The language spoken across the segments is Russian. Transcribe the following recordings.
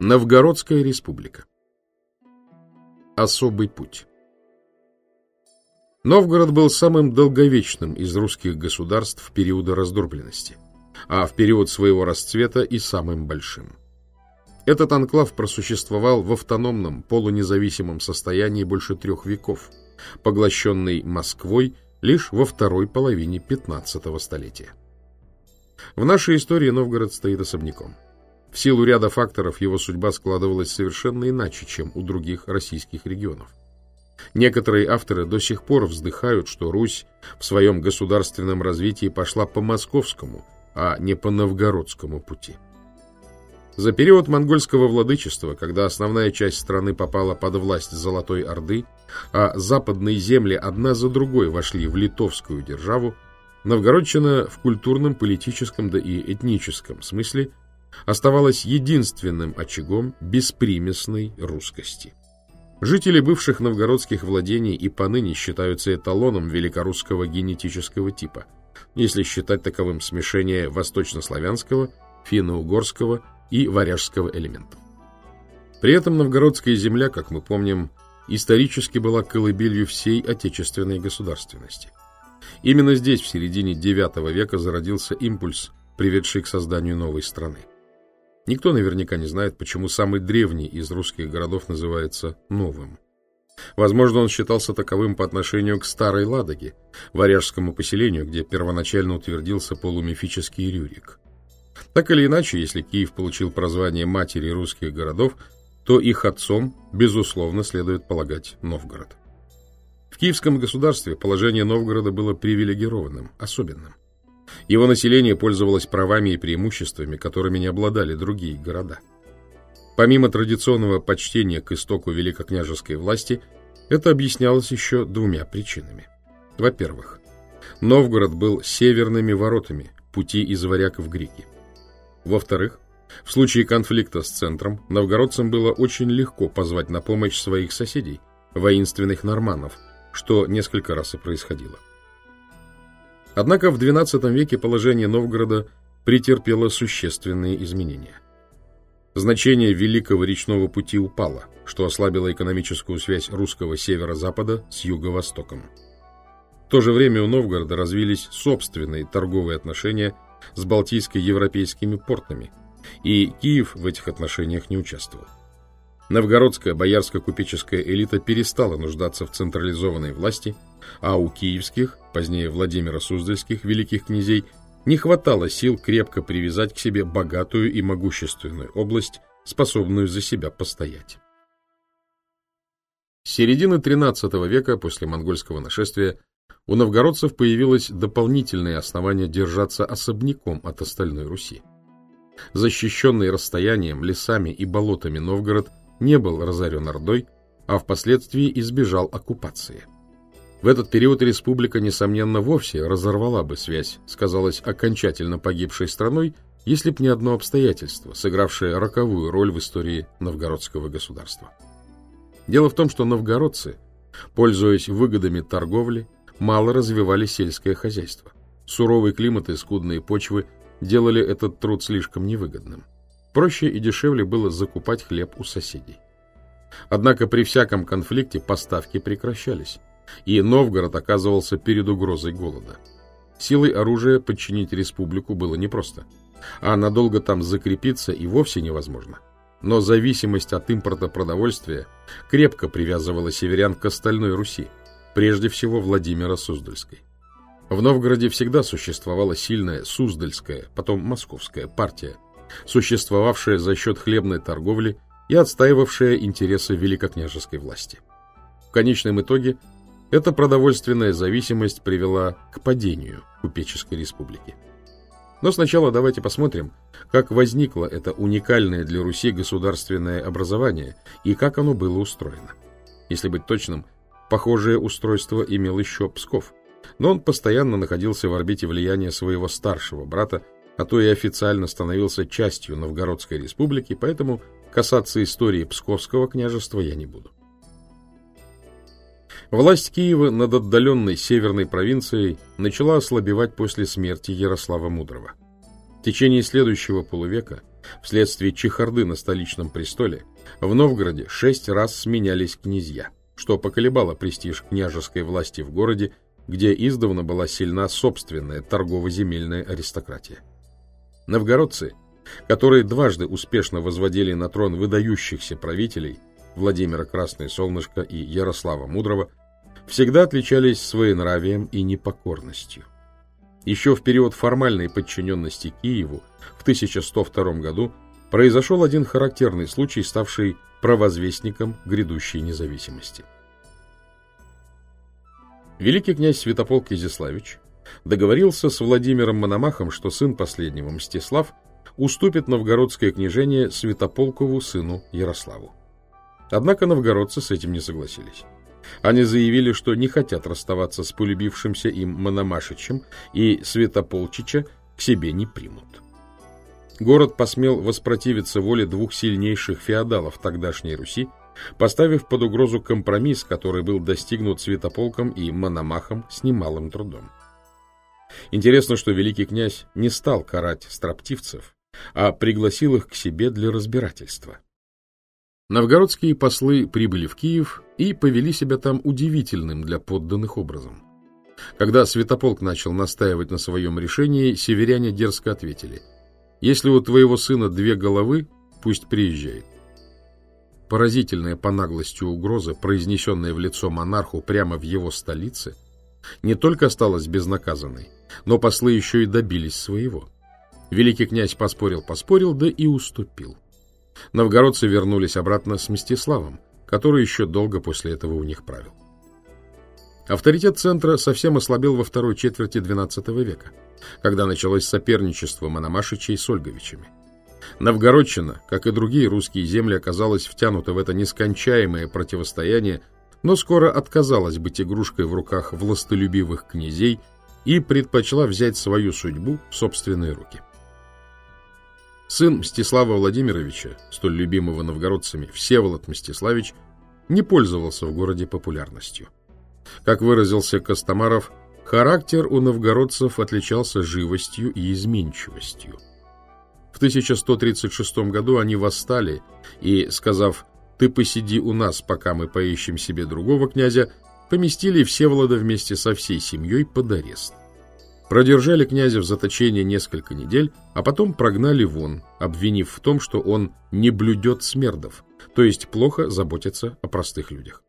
Новгородская республика. Особый путь. Новгород был самым долговечным из русских государств в периоды раздробленности, а в период своего расцвета и самым большим. Этот анклав просуществовал в автономном, полунезависимом состоянии больше трех веков, поглощенный Москвой лишь во второй половине 15 столетия. В нашей истории Новгород стоит особняком. В силу ряда факторов его судьба складывалась совершенно иначе, чем у других российских регионов. Некоторые авторы до сих пор вздыхают, что Русь в своем государственном развитии пошла по московскому, а не по новгородскому пути. За период монгольского владычества, когда основная часть страны попала под власть Золотой Орды, а западные земли одна за другой вошли в литовскую державу, Новгородчина в культурном, политическом да и этническом смысле оставалась единственным очагом беспримесной русскости. Жители бывших новгородских владений и поныне считаются эталоном великорусского генетического типа, если считать таковым смешение восточнославянского, финно-угорского и варяжского элементов. При этом новгородская земля, как мы помним, исторически была колыбелью всей отечественной государственности. Именно здесь, в середине IX века, зародился импульс, приведший к созданию новой страны. Никто наверняка не знает, почему самый древний из русских городов называется Новым. Возможно, он считался таковым по отношению к Старой Ладоге, варяжскому поселению, где первоначально утвердился полумифический Рюрик. Так или иначе, если Киев получил прозвание матери русских городов, то их отцом, безусловно, следует полагать Новгород. В Киевском государстве положение Новгорода было привилегированным, особенным. Его население пользовалось правами и преимуществами, которыми не обладали другие города. Помимо традиционного почтения к истоку великокняжеской власти, это объяснялось еще двумя причинами. Во-первых, Новгород был северными воротами пути из варяг в греки. Во-вторых, в случае конфликта с центром новгородцам было очень легко позвать на помощь своих соседей, воинственных норманнов, что несколько раз и происходило. Однако в XII веке положение Новгорода претерпело существенные изменения. Значение Великого речного пути упало, что ослабило экономическую связь русского северо-запада с юго-востоком. В то же время у Новгорода развились собственные торговые отношения с балтийско-европейскими портами, и Киев в этих отношениях не участвовал. Новгородская боярско-купеческая элита перестала нуждаться в централизованной власти, а у киевских, позднее Владимира Суздальских, великих князей, не хватало сил крепко привязать к себе богатую и могущественную область, способную за себя постоять. С середины XIII века, после монгольского нашествия, у новгородцев появилось дополнительное основание держаться особняком от остальной Руси. Защищенный расстоянием, лесами и болотами Новгород – не был разорен Ордой, а впоследствии избежал оккупации. В этот период республика, несомненно, вовсе разорвала бы связь, сказалось окончательно погибшей страной, если б не одно обстоятельство, сыгравшее роковую роль в истории новгородского государства. Дело в том, что новгородцы, пользуясь выгодами торговли, мало развивали сельское хозяйство. Суровый климат и скудные почвы делали этот труд слишком невыгодным. Проще и дешевле было закупать хлеб у соседей. Однако при всяком конфликте поставки прекращались, и Новгород оказывался перед угрозой голода. Силой оружия подчинить республику было непросто, а надолго там закрепиться и вовсе невозможно. Но зависимость от импорта продовольствия крепко привязывала северян к остальной Руси, прежде всего Владимира Суздальской. В Новгороде всегда существовала сильная Суздальская, потом Московская партия, существовавшая за счет хлебной торговли и отстаивавшая интересы великокняжеской власти. В конечном итоге эта продовольственная зависимость привела к падению купеческой республики. Но сначала давайте посмотрим, как возникло это уникальное для Руси государственное образование и как оно было устроено. Если быть точным, похожее устройство имел еще Псков, но он постоянно находился в орбите влияния своего старшего брата а то и официально становился частью Новгородской республики, поэтому касаться истории Псковского княжества я не буду. Власть Киева над отдаленной северной провинцией начала ослабевать после смерти Ярослава Мудрого. В течение следующего полувека Вследствие чехарды на столичном престоле в Новгороде шесть раз сменялись князья, что поколебало престиж княжеской власти в городе, где издавна была сильна собственная торгово-земельная аристократия. Новгородцы, которые дважды успешно возводили на трон выдающихся правителей Владимира Красное Солнышко и Ярослава Мудрого, всегда отличались своенравием и непокорностью. Еще в период формальной подчиненности Киеву в 1102 году произошел один характерный случай, ставший провозвестником грядущей независимости. Великий князь Святополк Изяславич договорился с Владимиром Мономахом, что сын последнего, Мстислав, уступит новгородское княжение Святополкову сыну Ярославу. Однако новгородцы с этим не согласились. Они заявили, что не хотят расставаться с полюбившимся им Мономашичем и Святополчича к себе не примут. Город посмел воспротивиться воле двух сильнейших феодалов тогдашней Руси, поставив под угрозу компромисс, который был достигнут Святополком и Мономахом с немалым трудом. Интересно, что великий князь не стал карать строптивцев, а пригласил их к себе для разбирательства. Новгородские послы прибыли в Киев и повели себя там удивительным для подданных образом. Когда Святополк начал настаивать на своем решении, северяне дерзко ответили, «Если у твоего сына две головы, пусть приезжает». Поразительная по наглости угроза, произнесенная в лицо монарху прямо в его столице, не только осталась безнаказанной, но послы еще и добились своего. Великий князь поспорил-поспорил, да и уступил. Новгородцы вернулись обратно с Мстиславом, который еще долго после этого у них правил. Авторитет центра совсем ослабел во второй четверти XII века, когда началось соперничество Мономашичей с Ольговичами. Новгородчина, как и другие русские земли, оказалась втянута в это нескончаемое противостояние, но скоро отказалась быть игрушкой в руках властолюбивых князей и предпочла взять свою судьбу в собственные руки. Сын Мстислава Владимировича, столь любимого новгородцами, Всеволод Мстиславич, не пользовался в городе популярностью. Как выразился Костомаров, характер у новгородцев отличался живостью и изменчивостью. В 1136 году они восстали и, сказав «ты посиди у нас, пока мы поищем себе другого князя», поместили Всеволода вместе со всей семьей под арест. Продержали князя в заточении несколько недель, а потом прогнали вон, обвинив в том, что он не блюдет смердов, то есть плохо заботится о простых людях.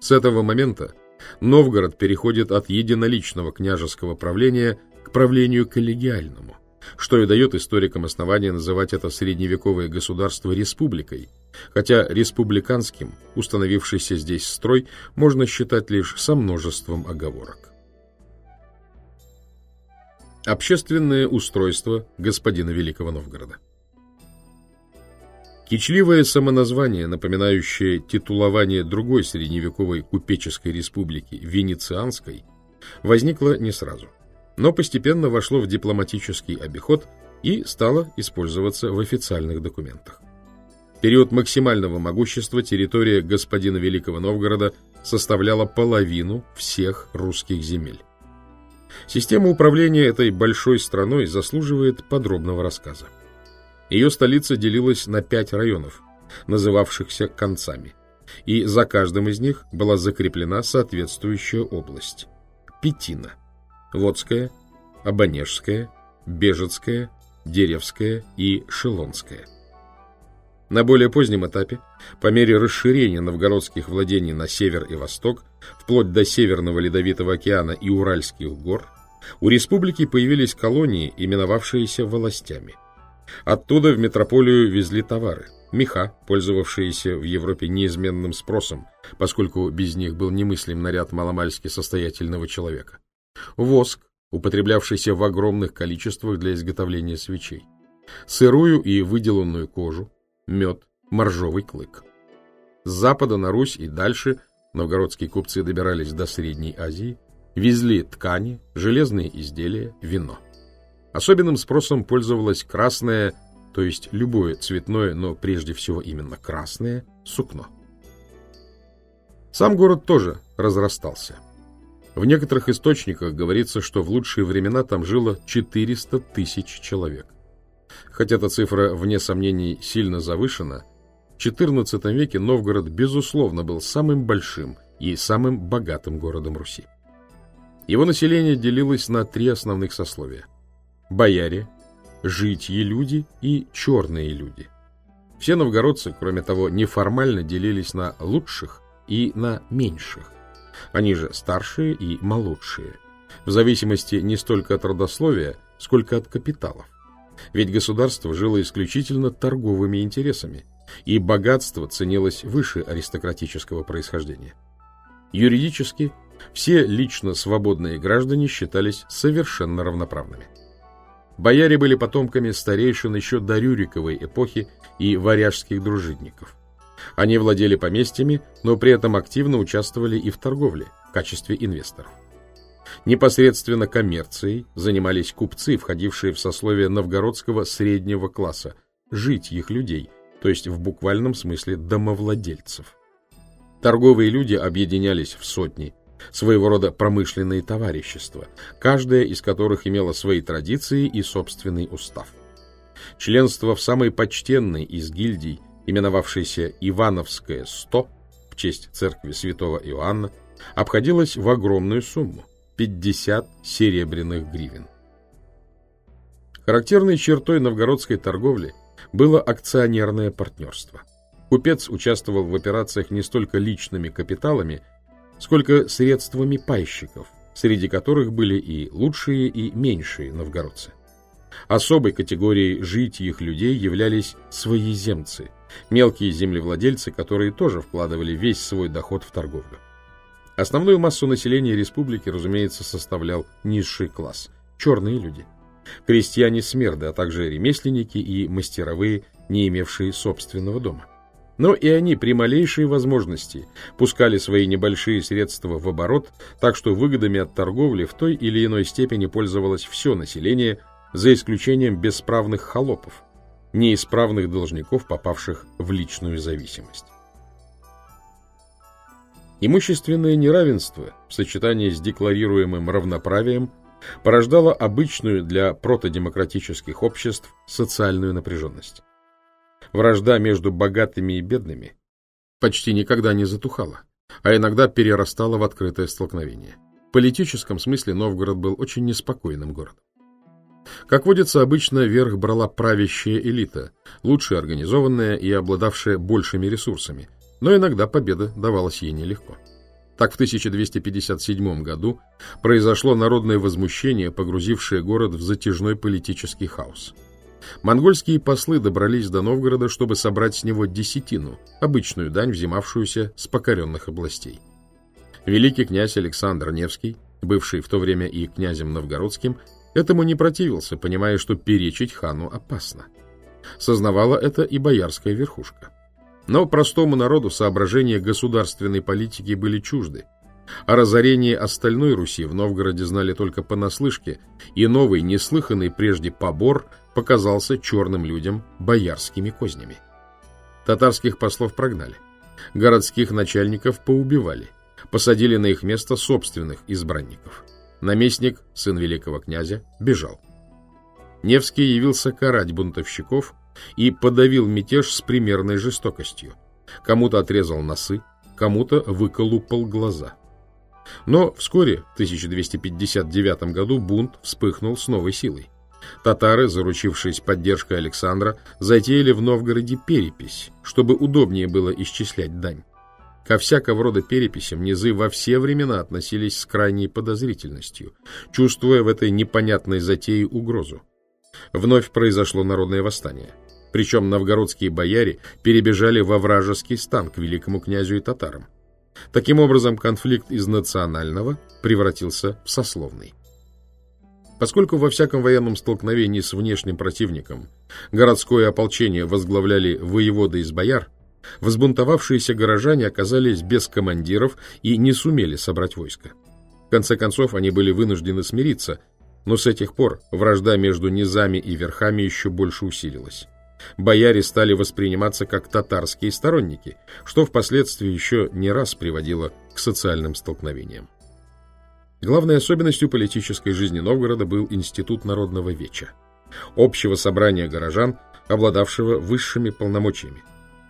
С этого момента Новгород переходит от единоличного княжеского правления к правлению коллегиальному, что и дает историкам основания называть это средневековое государство республикой, хотя республиканским установившийся здесь строй можно считать лишь со множеством оговорок. Общественное устройство господина Великого Новгорода. Кичливое самоназвание, напоминающее титулование другой средневековой купеческой республики, Венецианской, возникло не сразу, но постепенно вошло в дипломатический обиход и стало использоваться в официальных документах. В период максимального могущества территория господина Великого Новгорода составляла половину всех русских земель. Система управления этой большой страной заслуживает подробного рассказа. Ее столица делилась на пять районов, называвшихся концами, и за каждым из них была закреплена соответствующая область. Петина, Водская, Абонежская, Бежецкая, Деревская и Шелонская. На более позднем этапе, по мере расширения новгородских владений на север и восток, вплоть до Северного Ледовитого океана и Уральских гор, у республики появились колонии, именовавшиеся властями. Оттуда в метрополию везли товары, меха, пользовавшиеся в Европе неизменным спросом, поскольку без них был немыслим наряд маломальски состоятельного человека, воск, употреблявшийся в огромных количествах для изготовления свечей, сырую и выделанную кожу, мед, моржовый клык. С запада на Русь и дальше новгородские купцы добирались до Средней Азии, везли ткани, железные изделия, вино. Особенным спросом пользовалось красное, то есть любое цветное, но прежде всего именно красное, сукно. Сам город тоже разрастался. В некоторых источниках говорится, что в лучшие времена там жило 400 тысяч человек. Хотя эта цифра, вне сомнений, сильно завышена, в XIV веке Новгород, безусловно, был самым большим и самым богатым городом Руси. Его население делилось на три основных сословия – бояре, житьи люди и черные люди. Все новгородцы, кроме того, неформально делились на лучших и на меньших. Они же старшие и молодшие, в зависимости не столько от родословия, сколько от капиталов. Ведь государство жило исключительно торговыми интересами, и богатство ценилось выше аристократического происхождения. Юридически все лично свободные граждане считались совершенно равноправными. Бояре были потомками старейшин еще до Рюриковой эпохи и варяжских дружинников. Они владели поместьями, но при этом активно участвовали и в торговле в качестве инвесторов. Непосредственно коммерцией занимались купцы, входившие в сословие новгородского среднего класса, жить их людей, то есть в буквальном смысле домовладельцев. Торговые люди объединялись в сотни, своего рода промышленные товарищества, каждое из которых имело свои традиции и собственный устав. Членство в самой почтенной из гильдий, именовавшейся Ивановское 100 в честь церкви святого Иоанна, обходилось в огромную сумму – 50 серебряных гривен. Характерной чертой новгородской торговли было акционерное партнерство. Купец участвовал в операциях не столько личными капиталами, сколько средствами пайщиков, среди которых были и лучшие, и меньшие новгородцы. Особой категорией житьих людей являлись своеземцы, мелкие землевладельцы, которые тоже вкладывали весь свой доход в торговлю. Основную массу населения республики, разумеется, составлял низший класс – черные люди. Крестьяне-смерды, а также ремесленники и мастеровые, не имевшие собственного дома. Но и они при малейшей возможности пускали свои небольшие средства в оборот, так что выгодами от торговли в той или иной степени пользовалось все население, за исключением бесправных холопов, неисправных должников, попавших в личную зависимость. Имущественное неравенство в сочетании с декларируемым равноправием порождало обычную для протодемократических обществ социальную напряженность. Вражда между богатыми и бедными почти никогда не затухала, а иногда перерастала в открытое столкновение. В политическом смысле Новгород был очень неспокойным городом. Как водится, обычно верх брала правящая элита, лучше организованная и обладавшая большими ресурсами, но иногда победа давалась ей нелегко. Так в 1257 году произошло народное возмущение, погрузившее город в затяжной политический хаос. Монгольские послы добрались до Новгорода, чтобы собрать с него десятину, обычную дань, взимавшуюся с покоренных областей. Великий князь Александр Невский, бывший в то время и князем новгородским, этому не противился, понимая, что перечить хану опасно. Сознавала это и боярская верхушка. Но простому народу соображения государственной политики были чужды. О разорении остальной Руси в Новгороде знали только понаслышке, и новый, неслыханный прежде побор показался черным людям боярскими кознями. Татарских послов прогнали, городских начальников поубивали, посадили на их место собственных избранников. Наместник, сын великого князя, бежал. Невский явился карать бунтовщиков и подавил мятеж с примерной жестокостью. Кому-то отрезал носы, кому-то выколупал глаза. Но вскоре, в 1259 году, бунт вспыхнул с новой силой. Татары, заручившись поддержкой Александра, затеяли в Новгороде перепись, чтобы удобнее было исчислять дань. Ко всякого рода переписям низы во все времена относились с крайней подозрительностью, чувствуя в этой непонятной затее угрозу. Вновь произошло народное восстание. Причем новгородские бояре перебежали во вражеский стан к великому князю и татарам. Таким образом, конфликт из национального превратился в сословный. Поскольку во всяком военном столкновении с внешним противником городское ополчение возглавляли воеводы из бояр, возбунтовавшиеся горожане оказались без командиров и не сумели собрать войско. В конце концов, они были вынуждены смириться, но с этих пор вражда между низами и верхами еще больше усилилась. Бояре стали восприниматься как татарские сторонники, что впоследствии еще не раз приводило к социальным столкновениям. Главной особенностью политической жизни Новгорода был институт народного веча. общего собрания горожан, обладавшего высшими полномочиями.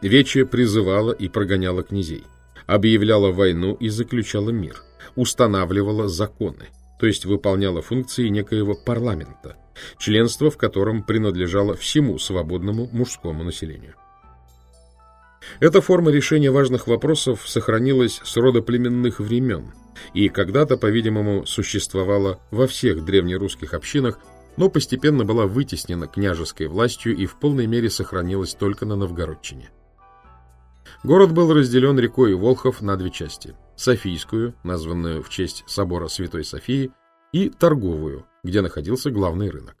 Вече призывала и прогоняла князей, объявляла войну и заключала мир, устанавливала законы, то есть выполняла функции некоего парламента, членство в котором принадлежало всему свободному мужскому населению. Эта форма решения важных вопросов сохранилась с родоплеменных времен и когда-то, по-видимому, существовала во всех древнерусских общинах, но постепенно была вытеснена княжеской властью и в полной мере сохранилась только на Новгородчине. Город был разделен рекой Волхов на две части – Софийскую, названную в честь собора Святой Софии, и Торговую, где находился главный рынок.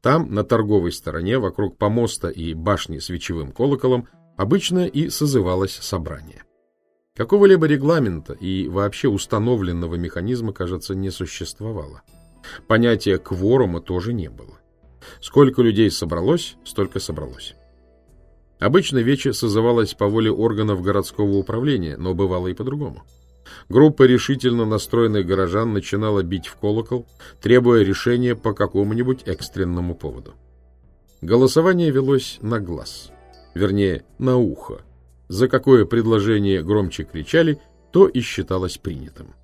Там, на торговой стороне, вокруг помоста и башни с вечевым колоколом, обычно и созывалось собрание. Какого-либо регламента и вообще установленного механизма, кажется, не существовало. Понятия кворума тоже не было. Сколько людей собралось, столько собралось. Обычно вече созывалось по воле органов городского управления, но бывало и по-другому. Группа решительно настроенных горожан начинала бить в колокол, требуя решения по какому-нибудь экстренному поводу. Голосование велось на глаз, вернее, на ухо. За какое предложение громче кричали, то и считалось принятым.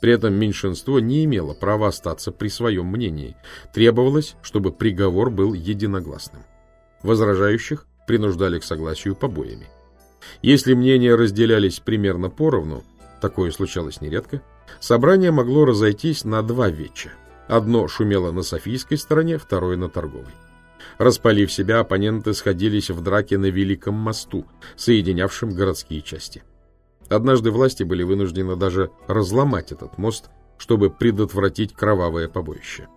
При этом меньшинство не имело права остаться при своем мнении. Требовалось, чтобы приговор был единогласным. Возражающих принуждали к согласию побоями. Если мнения разделялись примерно поровну, такое случалось нередко, собрание могло разойтись на два веча. Одно шумело на Софийской стороне, второе на торговой. Распалив себя, оппоненты сходились в драке на Великом мосту, соединявшем городские части. Однажды власти были вынуждены даже разломать этот мост, чтобы предотвратить кровавое побоище.